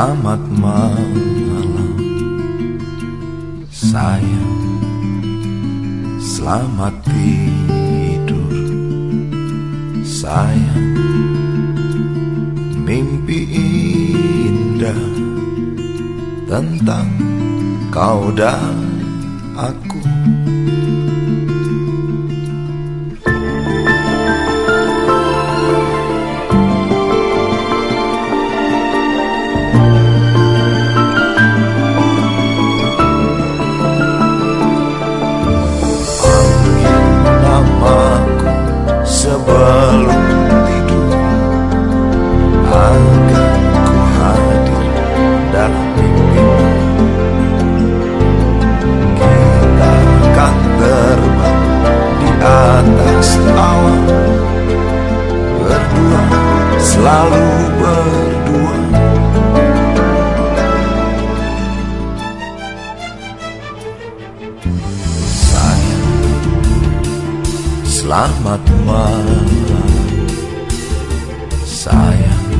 Selamat malam. Sayang Selamat tidur. Sayang Mimpi indah tentang kau dan aku Selamat malam Sayang.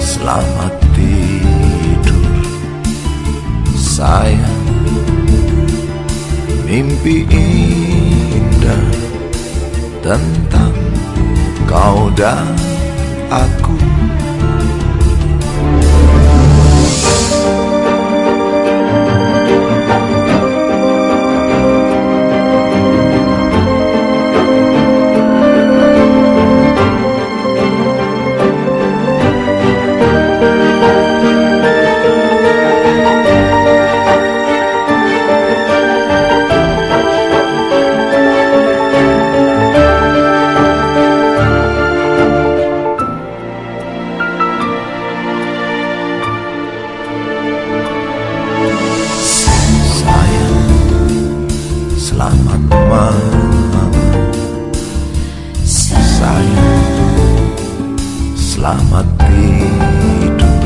Selamat tidur Sayang. Mimpi indah Tentang kau dan aku Selamat malam. Sayang Selamat tidur.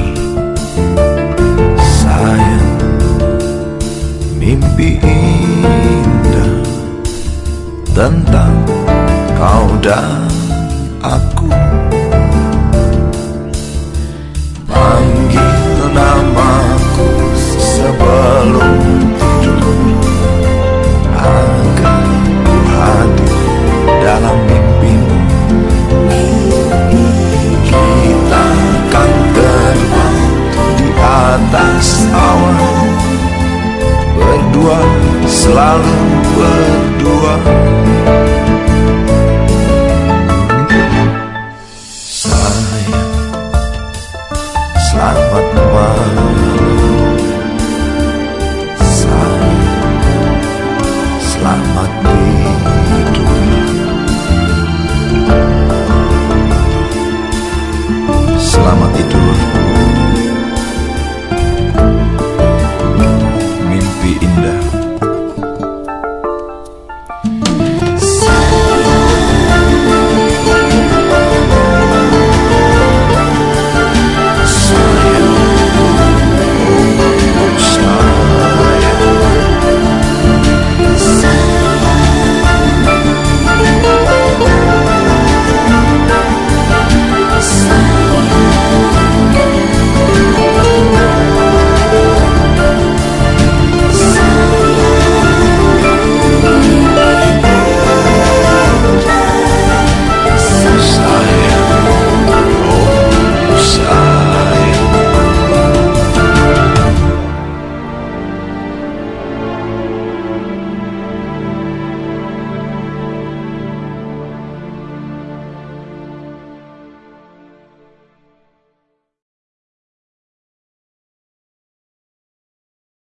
Sayang Mimpi indah Tentang kau dan aku selalu berdua. Sayang, selamat malam. Sayang, selamat tidur. Selamat tidur Mimpi indah.